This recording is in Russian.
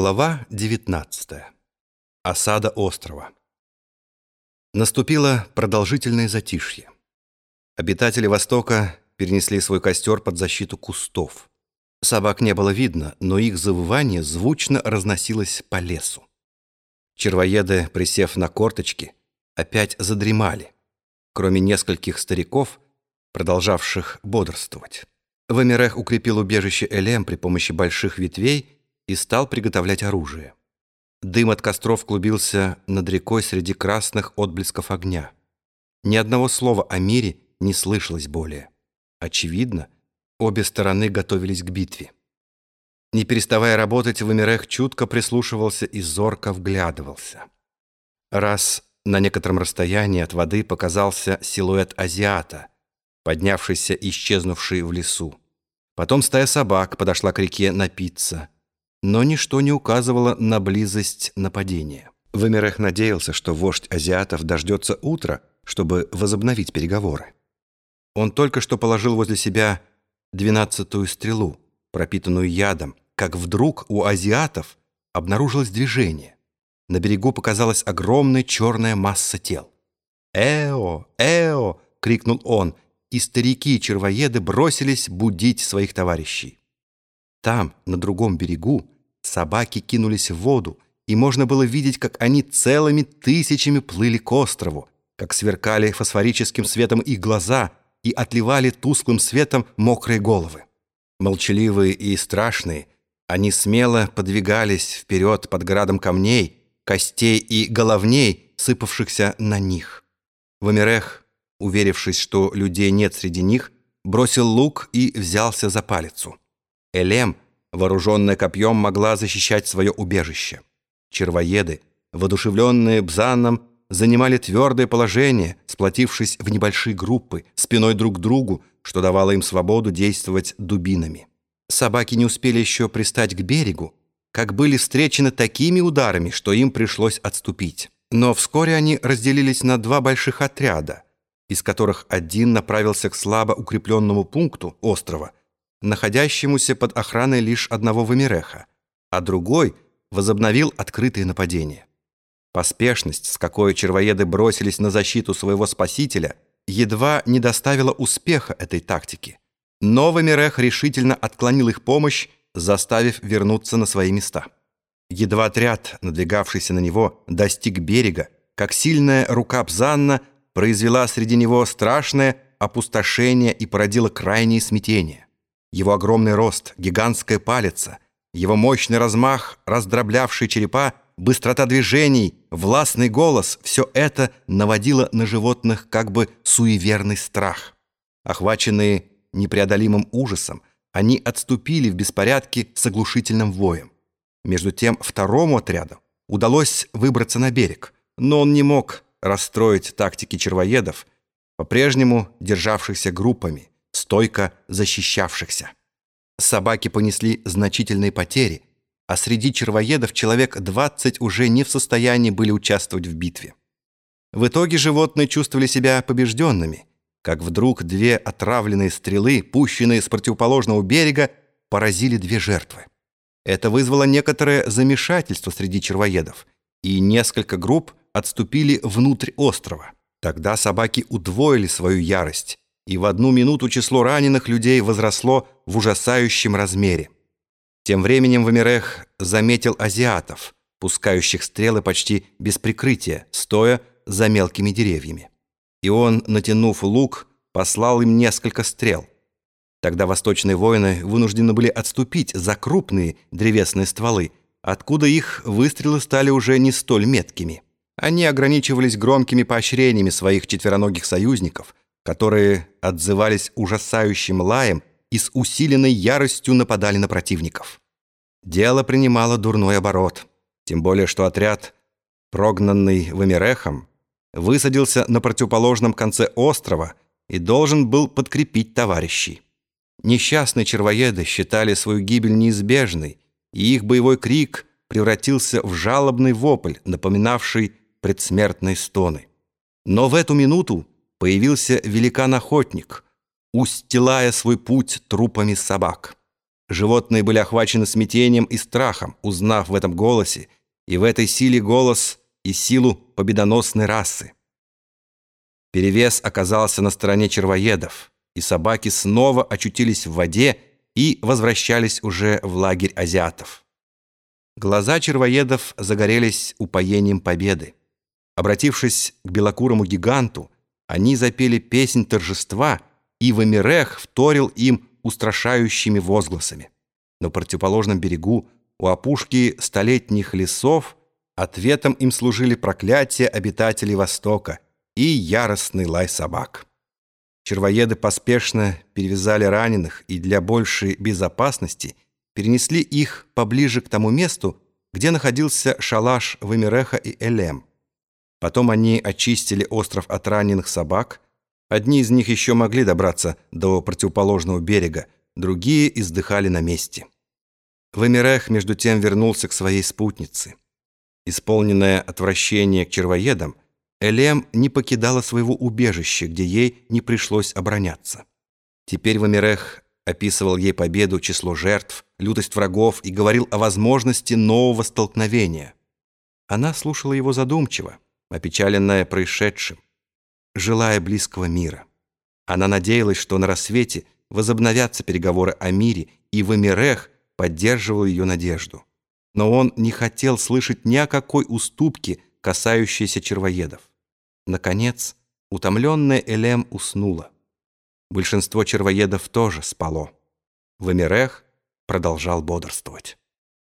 Глава 19. Осада острова. Наступило продолжительное затишье. Обитатели Востока перенесли свой костер под защиту кустов. Собак не было видно, но их завывание звучно разносилось по лесу. Червоеды, присев на корточки, опять задремали, кроме нескольких стариков, продолжавших бодрствовать. Вамирех укрепил убежище Элем при помощи больших ветвей и стал приготовлять оружие. Дым от костров клубился над рекой среди красных отблесков огня. Ни одного слова о мире не слышалось более. Очевидно, обе стороны готовились к битве. Не переставая работать, Вамирех чутко прислушивался и зорко вглядывался. Раз на некотором расстоянии от воды показался силуэт азиата, поднявшийся и исчезнувший в лесу. Потом стая собак подошла к реке напиться – но ничто не указывало на близость нападения. Вымерех надеялся, что вождь азиатов дождется утра, чтобы возобновить переговоры. Он только что положил возле себя двенадцатую стрелу, пропитанную ядом, как вдруг у азиатов обнаружилось движение. На берегу показалась огромная черная масса тел. «Эо! Эо!» — крикнул он, и старики-червоеды бросились будить своих товарищей. Там, на другом берегу, собаки кинулись в воду, и можно было видеть, как они целыми тысячами плыли к острову, как сверкали фосфорическим светом их глаза и отливали тусклым светом мокрые головы. Молчаливые и страшные, они смело подвигались вперед под градом камней, костей и головней, сыпавшихся на них. Вамирех, уверившись, что людей нет среди них, бросил лук и взялся за палицу. Элем, вооруженная копьем, могла защищать свое убежище. Червоеды, воодушевленные Бзаном, занимали твердое положение, сплотившись в небольшие группы, спиной друг к другу, что давало им свободу действовать дубинами. Собаки не успели еще пристать к берегу, как были встречены такими ударами, что им пришлось отступить. Но вскоре они разделились на два больших отряда, из которых один направился к слабо укрепленному пункту острова, находящемуся под охраной лишь одного Вамиреха, а другой возобновил открытые нападения. Поспешность, с какой червоеды бросились на защиту своего спасителя, едва не доставила успеха этой тактики. Но Вамирех решительно отклонил их помощь, заставив вернуться на свои места. Едва отряд, надвигавшийся на него, достиг берега, как сильная рука Пзанна произвела среди него страшное опустошение и породила крайнее смятение. Его огромный рост, гигантская палица, его мощный размах, раздроблявший черепа, быстрота движений, властный голос — все это наводило на животных как бы суеверный страх. Охваченные непреодолимым ужасом, они отступили в беспорядке с оглушительным воем. Между тем второму отряду удалось выбраться на берег, но он не мог расстроить тактики червоедов, по-прежнему державшихся группами — стойко защищавшихся. Собаки понесли значительные потери, а среди червоедов человек 20 уже не в состоянии были участвовать в битве. В итоге животные чувствовали себя побежденными, как вдруг две отравленные стрелы, пущенные с противоположного берега, поразили две жертвы. Это вызвало некоторое замешательство среди червоедов, и несколько групп отступили внутрь острова. Тогда собаки удвоили свою ярость и в одну минуту число раненых людей возросло в ужасающем размере. Тем временем Вамирех заметил азиатов, пускающих стрелы почти без прикрытия, стоя за мелкими деревьями. И он, натянув лук, послал им несколько стрел. Тогда восточные воины вынуждены были отступить за крупные древесные стволы, откуда их выстрелы стали уже не столь меткими. Они ограничивались громкими поощрениями своих четвероногих союзников, которые отзывались ужасающим лаем и с усиленной яростью нападали на противников. Дело принимало дурной оборот, тем более что отряд, прогнанный Вамирехом, высадился на противоположном конце острова и должен был подкрепить товарищей. Несчастные червоеды считали свою гибель неизбежной, и их боевой крик превратился в жалобный вопль, напоминавший предсмертные стоны. Но в эту минуту появился великан-охотник, устилая свой путь трупами собак. Животные были охвачены смятением и страхом, узнав в этом голосе и в этой силе голос и силу победоносной расы. Перевес оказался на стороне червоедов, и собаки снова очутились в воде и возвращались уже в лагерь азиатов. Глаза червоедов загорелись упоением победы. Обратившись к белокурому гиганту, они запели песнь торжества, и Вамирех вторил им устрашающими возгласами. На противоположном берегу, у опушки столетних лесов, ответом им служили проклятия обитателей Востока и яростный лай собак. Червоеды поспешно перевязали раненых и для большей безопасности перенесли их поближе к тому месту, где находился шалаш Вамиреха и Элем. Потом они очистили остров от раненых собак. Одни из них еще могли добраться до противоположного берега, другие издыхали на месте. Вамирех, между тем, вернулся к своей спутнице. Исполненное отвращение к червоедам, Элем не покидала своего убежища, где ей не пришлось обороняться. Теперь Вамирех описывал ей победу, число жертв, лютость врагов и говорил о возможности нового столкновения. Она слушала его задумчиво опечаленная происшедшим, желая близкого мира. Она надеялась, что на рассвете возобновятся переговоры о мире, и Вамирех поддерживал ее надежду. Но он не хотел слышать ни о какой уступке, касающейся червоедов. Наконец, утомленная Элем уснула. Большинство червоедов тоже спало. Вамирех продолжал бодрствовать.